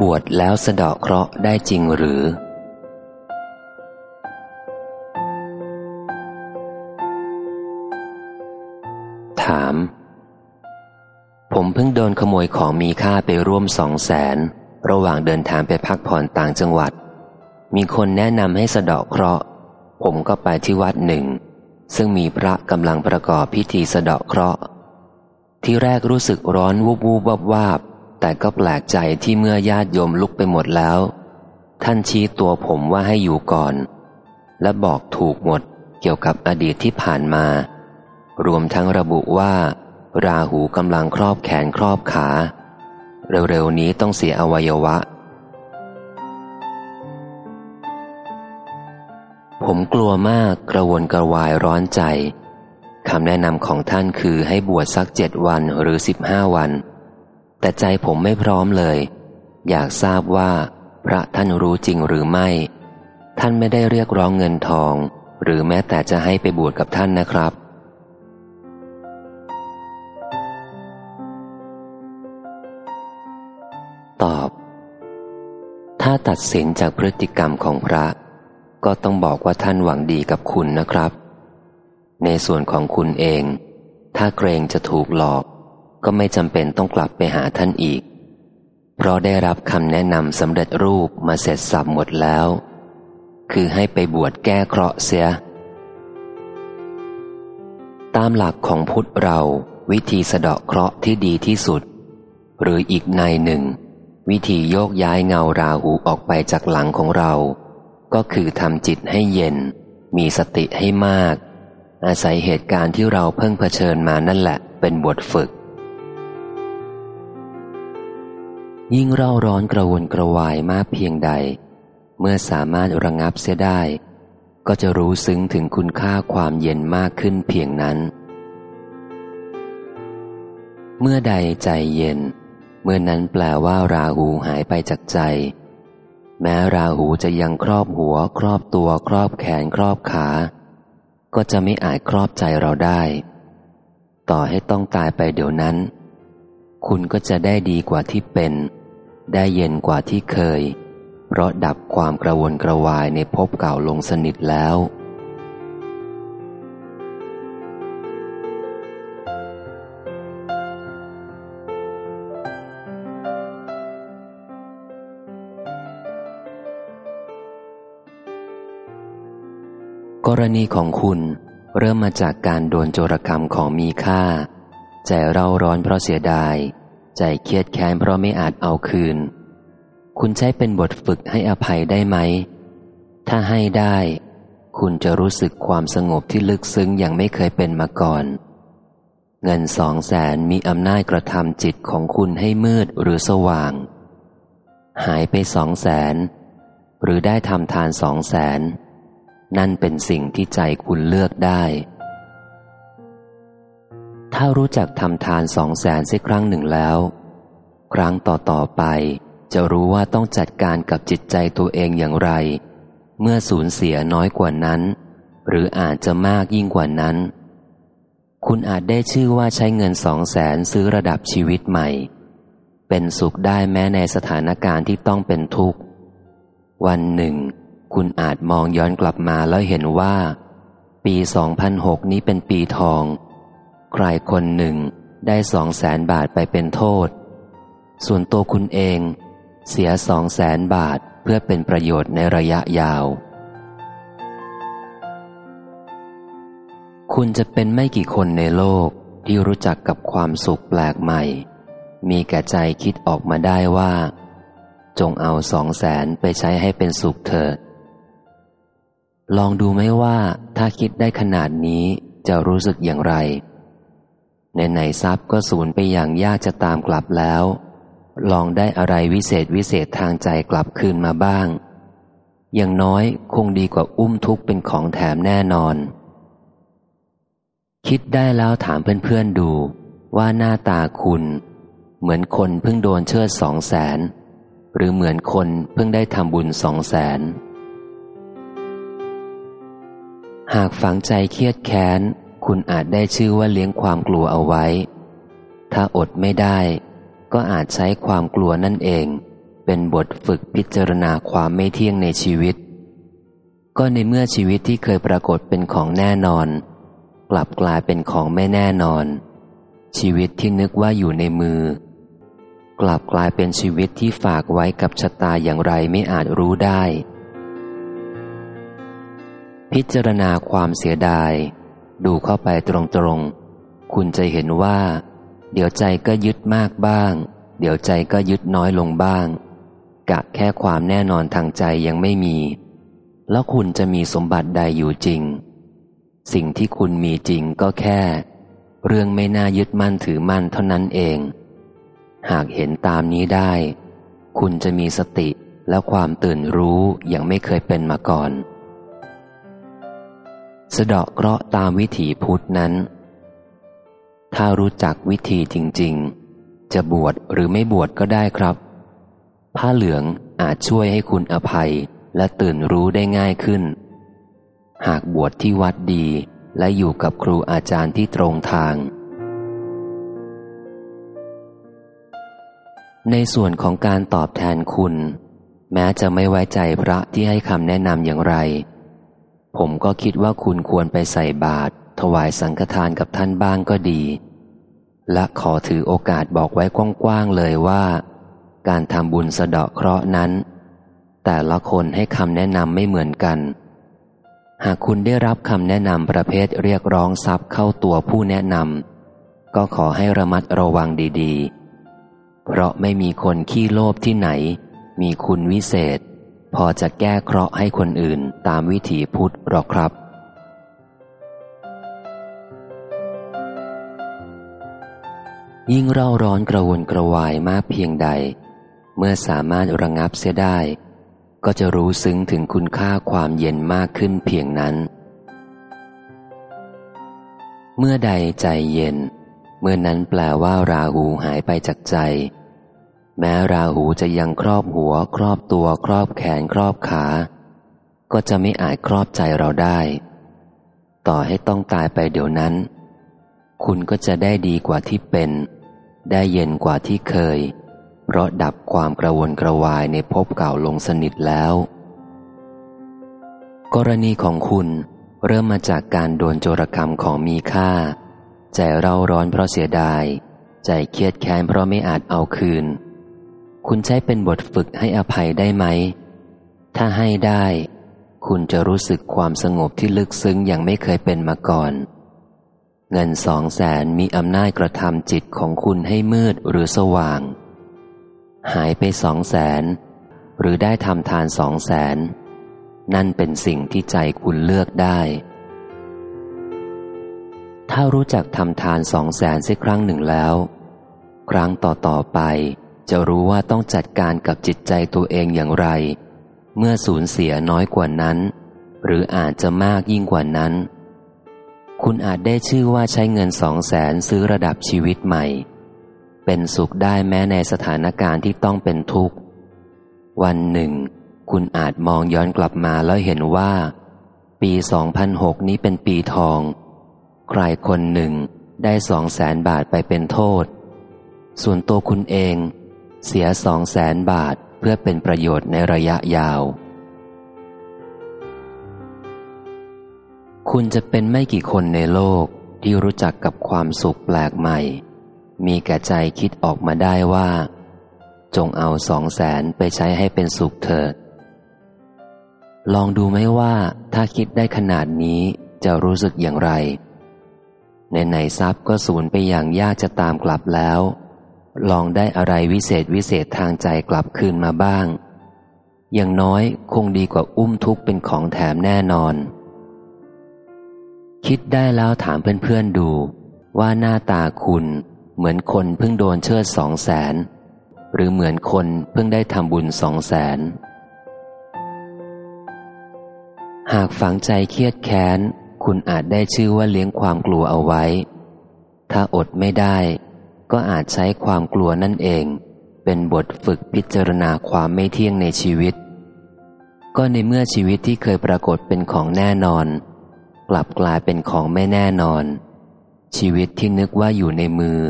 บวชแล้วสะเดาะเคราะห์ได้จริงหรือ ถาม ผมเพิ่งโดนขโมยของมีค่าไปร่วมสองแสน ระหว่างเดินทางไปพักผ่อนต่างจังหวัด มีคนแนะนำให้สะเดาะเคราะห์ ผมก็ไปที่วัดหนึ่ง ซึ่งมีพระกำลังประกอบพิธีสะเดาะเคราะห์ ที่แรกรู้สึกร้อนวูบวูบวบวาบ แต่ก็แปลกใจที่เมื่อญาติโยมลุกไปหมดแล้ว ท่านชี้ตัวผมว่าให้อยู่ก่อน และบอกถูกหมดเกี่ยวกับอดีตที่ผ่านมา รวมทั้งระบุว่า ราหูกำลังครอบแขนครอบขา เร็วๆนี้ต้องเสียอวัยวะ ผมกลัวมากกระวนกระวายร้อนใจคำแนะนำของท่านคือให้บวชสักเจ็ดวันหรือสิบห้าวัน แต่ใจผมไม่พร้อมเลย อยากทราบว่า พระท่านรู้จริงหรือไม่ ท่านไม่ได้เรียกร้องเงินทอง หรือแม้แต่จะให้ไปบวชกับท่านนะครับ ตอบ ถ้าตัดสินจากพฤติกรรมของพระ ก็ต้องบอกว่าท่านหวังดีกับคุณนะครับ ในส่วนของคุณเอง ถ้าเกรงจะถูกหลอก ก็ไม่จำเป็นต้องกลับไปหาท่านอีก เพราะได้รับคำแนะนำสำเร็จรูปมาเสร็จสับหมดแล้ว คือให้ไปบวชแก้เคราะห์เสีย ตามหลักของพุทธเราวิธีสะเดาะเคราะห์ที่ดีที่สุด หรืออีกในหนึ่ง วิธีโยกย้ายเงาราหูออกไปจากหลังของเรา ก็คือทำจิตให้เย็น มีสติให้มาก อาศัยเหตุการณ์ที่เราเพิ่งเผชิญมานั่นแหละเป็นบทฝึก ยิ่งเร่าร้อนกระวนกระวายมากเพียงใด เมื่อสามารถระงับเสียได้ ก็จะรู้ซึ้งถึงคุณค่าความเย็นมากขึ้นเพียงนั้น เมื่อใดใจเย็น เมื่อนั้นแปลว่าราหูหายไปจากใจ แม้ราหูจะยังครอบหัว ครอบตัวครอบแขนครอบขา ก็จะไม่อาจครอบใจเราได้ ต่อให้ต้องตายไปเดี๋ยวนั้น คุณก็จะได้ดีกว่าที่เป็น ได้เย็นกว่าที่เคย เพราะดับความกระวนกระวายในภพเก่าลงสนิทแล้ว กรณีของคุณเริ่มมาจากการโดนโจรกรรมของมีค่า ใจเร่าร้อนเพราะเสียดาย ใจเครียดแค้นเพราะไม่อาจเอาคืน คุณใช้เป็นบทฝึกให้อภัยได้ไหม ถ้าให้ได้ คุณจะรู้สึกความสงบที่ลึกซึ้งอย่างไม่เคยเป็นมาก่อน เงินสองแสนมีอำนาจกระทำจิตของคุณให้มืดหรือสว่าง หายไปสองแสนหรือได้ทำทานสองแสนนั่นเป็นสิ่งที่ใจคุณเลือกได้ ถ้ารู้จักทำทานสองแสนสักครั้งหนึ่งแล้ว ครั้งต่อต่อไป จะรู้ว่าต้องจัดการกับจิตใจตัวเองอย่างไร เมื่อสูญเสียน้อยกว่านั้น หรืออาจจะมากยิ่งกว่านั้น คุณอาจได้ชื่อว่าใช้เงินสองแสนซื้อระดับชีวิตใหม่ เป็นสุขได้แม้ในสถานการณ์ที่ต้องเป็นทุกข์ วันหนึ่ง คุณอาจมองย้อนกลับมาแล้วเห็นว่า ปี 2006 นี้เป็นปีทอง ใครคนหนึ่งได้สองแสนบาทไปเป็นโทษ ส่วนตัวคุณเองเสียสองแสนบาทเพื่อเป็นประโยชน์ในระยะยาว คุณจะเป็นไม่กี่คนในโลกที่รู้จักกับความสุขแปลกใหม่ มีแก่ใจคิดออกมาได้ว่า จงเอาสองแสนไปใช้ให้เป็นสุขเถิด ลองดูไหมว่าถ้าคิดได้ขนาดนี้จะรู้สึกอย่างไร ไหนทรัพย์ก็สูญไปอย่างยากจะตามกลับแล้ว ลองได้อะไรวิเศษวิเศษทางใจกลับคืนมาบ้าง อย่างน้อยคงดีกว่าอุ้มทุกข์เป็นของแถมแน่นอน คิดได้แล้วถามเพื่อนๆดูว่าหน้าตาคุณ เหมือนคนเพิ่งโดนเชิดสองแสนหรือเหมือนคนเพิ่งได้ทำบุญสองแสนหากฝังใจเครียดแค้น คุณอาจได้ชื่อว่าเลี้ยงความกลัวเอาไว้ ถ้าอดไม่ได้ ก็อาจใช้ความกลัวนั่นเอง เป็นบทฝึกพิจารณาความไม่เที่ยงในชีวิต ก็ในเมื่อชีวิตที่เคยปรากฏเป็นของแน่นอน กลับกลายเป็นของไม่แน่นอน ชีวิตที่นึกว่าอยู่ในมือ กลับกลายเป็นชีวิตที่ฝากไว้กับชะตาอย่างไรไม่อาจรู้ได้ พิจารณาความเสียดาย ดูเข้าไปตรงๆ คุณจะเห็นว่า เดี๋ยวใจก็ยึดมากบ้าง เดี๋ยวใจก็ยึดน้อยลงบ้าง กะแค่ความแน่นอนทางใจยังไม่มี แล้วคุณจะมีสมบัติใดอยู่จริง สิ่งที่คุณมีจริงก็แค่ เรื่องไม่น่ายึดมั่นถือมั่นเท่านั้นเอง หากเห็นตามนี้ได้ คุณจะมีสติและความตื่นรู้อย่างไม่เคยเป็นมาก่อน สะเดาะเคราะห์ตามวิถีพุทธนั้น ถ้ารู้จักวิธีจริง ๆ จะบวชหรือไม่บวชก็ได้ครับ ผ้าเหลืองอาจช่วยให้คุณอภัยและตื่นรู้ได้ง่ายขึ้น หากบวชที่วัดดีและอยู่กับครูอาจารย์ที่ตรงทาง ในส่วนของการตอบแทนคุณ แม้จะไม่ไว้ใจพระที่ให้คำแนะนำอย่างไร ผมก็คิดว่าคุณควรไปใส่บาตรถวายสังฆทานกับท่านบ้างก็ดี และขอถือโอกาสบอกไว้กว้างๆเลยว่า การทำบุญสะเดาะเคราะห์นั้น แต่ละคนให้คำแนะนำไม่เหมือนกัน หากคุณได้รับคำแนะนำประเภทเรียกร้องทรัพย์เข้าตัวผู้แนะนำก็ขอให้ระมัดระวังดีๆ เพราะไม่มีคนขี้โลภที่ไหน มีคุณวิเศษ พอจะแก้เคราะห์ให้คนอื่นตามวิถีพุทธหรอกครับ ยิ่งเร่าร้อนกระวนกระวายมากเพียงใด เมื่อสามารถระงับเสียได้ ก็จะรู้ซึ้งถึงคุณค่าความเย็นมากขึ้นเพียงนั้น เมื่อใดใจเย็น เมื่อนั้นแปลว่าราหูหายไปจากใจ แม้ราหูจะยังครอบหัว ครอบตัวครอบแขนครอบขา ก็จะไม่อาจครอบใจเราได้ ต่อให้ต้องตายไปเดี๋ยวนั้น คุณก็จะได้ดีกว่าที่เป็น ได้เย็นกว่าที่เคย เพราะดับความกระวนกระวายในภพเก่าลงสนิทแล้ว กรณีของคุณเริ่มมาจากการโดนโจรกรรมของมีค่า ใจเราร้อนเพราะเสียดาย ใจเครียดแค้นเพราะไม่อาจเอาคืน คุณใช้เป็นบทฝึกให้อภัยได้ไหม ถ้าให้ได้ คุณจะรู้สึกความสงบที่ลึกซึ้งอย่างไม่เคยเป็นมาก่อน เงินสองแสนมีอำนาจกระทำจิตของคุณให้มืดหรือสว่าง หายไปสองแสนหรือได้ทำทานสองแสนนั่นเป็นสิ่งที่ใจคุณเลือกได้ ถ้ารู้จักทำทานสองแสนสักครั้งหนึ่งแล้ว ครั้งต่อต่อไป จะรู้ว่าต้องจัดการกับจิตใจตัวเองอย่างไร เมื่อสูญเสียน้อยกว่านั้น หรืออาจจะมากยิ่งกว่านั้น คุณอาจได้ชื่อว่าใช้เงินสองแสนซื้อระดับชีวิตใหม่ เป็นสุขได้แม้ในสถานการณ์ที่ต้องเป็นทุกข์ วันหนึ่ง คุณอาจมองย้อนกลับมาแล้วเห็นว่า ปี 2006 นี้เป็นปีทอง ใครคนหนึ่งได้สองแสนบาทไปเป็นโทษ ส่วนตัวคุณเอง เสียสองแสนบาทเพื่อเป็นประโยชน์ในระยะยาว คุณจะเป็นไม่กี่คนในโลกที่รู้จักกับความสุขแปลกใหม่ มีแก่ใจคิดออกมาได้ว่า จงเอาสองแสนไปใช้ให้เป็นสุขเถิด ลองดูไหมว่าถ้าคิดได้ขนาดนี้จะรู้สึกอย่างไรในไหนทรัพย์ก็สูญไปอย่างยากจะตามกลับแล้ว ลองได้อะไรวิเศษวิเศษทางใจกลับคืนมาบ้าง อย่างน้อยคงดีกว่าอุ้มทุกข์เป็นของแถมแน่นอน คิดได้แล้วถามเพื่อนๆดู ว่าหน้าตาคุณเหมือนคนเพิ่งโดนเชิดสองแสนหรือเหมือนคนเพิ่งได้ทำบุญสองแสนหากฝังใจเครียดแค้น คุณอาจได้ชื่อว่าเลี้ยงความกลัวเอาไว้ ถ้าอดไม่ได้ ก็อาจใช้ความกลัวนั่นเอง เป็นบทฝึกพิจารณาความไม่เที่ยงในชีวิต ก็ในเมื่อชีวิตที่เคยปรากฏเป็นของแน่นอน กลับกลายเป็นของไม่แน่นอน ชีวิตที่นึกว่าอยู่ในมือ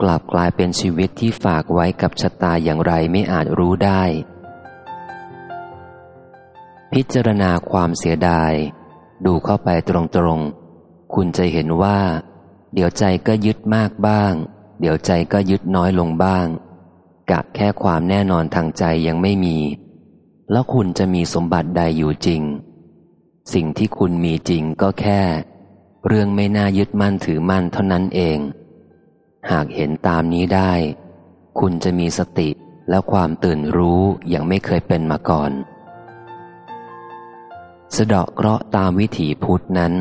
กลับกลายเป็นชีวิตที่ฝากไว้กับชะตาอย่างไรไม่อาจรู้ได้ พิจารณาความเสียดาย ดูเข้าไปตรงๆ คุณจะเห็นว่า เดี๋ยวใจก็ยึดมากบ้าง เดี๋ยวใจก็ยึดน้อยลงบ้าง กะแค่ความแน่นอนทางใจยังไม่มี แล้วคุณจะมีสมบัติใดอยู่จริง สิ่งที่คุณมีจริงก็แค่ เรื่องไม่น่ายึดมั่นถือมั่นเท่านั้นเอง หากเห็นตามนี้ได้ คุณจะมีสติและความตื่นรู้อย่างไม่เคยเป็นมาก่อน สะเดาะเคราะห์ตามวิถีพุทธนั้น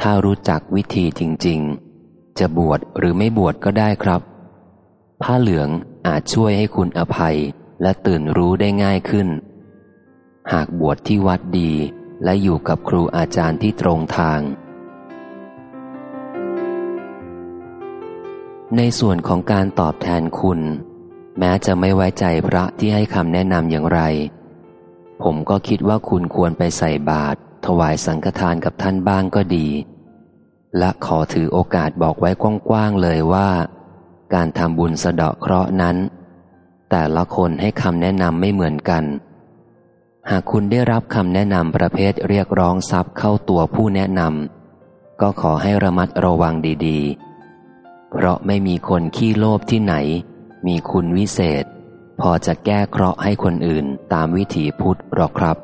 ถ้ารู้จักวิธีจริง ๆ จะบวชหรือไม่บวชก็ได้ครับ ผ้าเหลืองอาจช่วยให้คุณอภัยและตื่นรู้ได้ง่ายขึ้น หากบวชที่วัดดีและอยู่กับครูอาจารย์ที่ตรงทาง ในส่วนของการตอบแทนคุณ แม้จะไม่ไว้ใจพระที่ให้คำแนะนำอย่างไร ผมก็คิดว่าคุณควรไปใส่บาตรถวายสังฆทานกับท่านบ้างก็ดี และขอถือโอกาสบอกไว้กว้างๆเลยว่า การทำบุญสะเดาะเคราะห์นั้น แต่ละคนให้คำแนะนำไม่เหมือนกัน หากคุณได้รับคำแนะนำประเภทเรียกร้องทรัพย์เข้าตัวผู้แนะนำก็ขอให้ระมัดระวังดีๆ เพราะไม่มีคนขี้โลภที่ไหน มีคุณวิเศษ พอจะแก้เคราะห์ให้คนอื่นตามวิถีพุทธหรอกครับ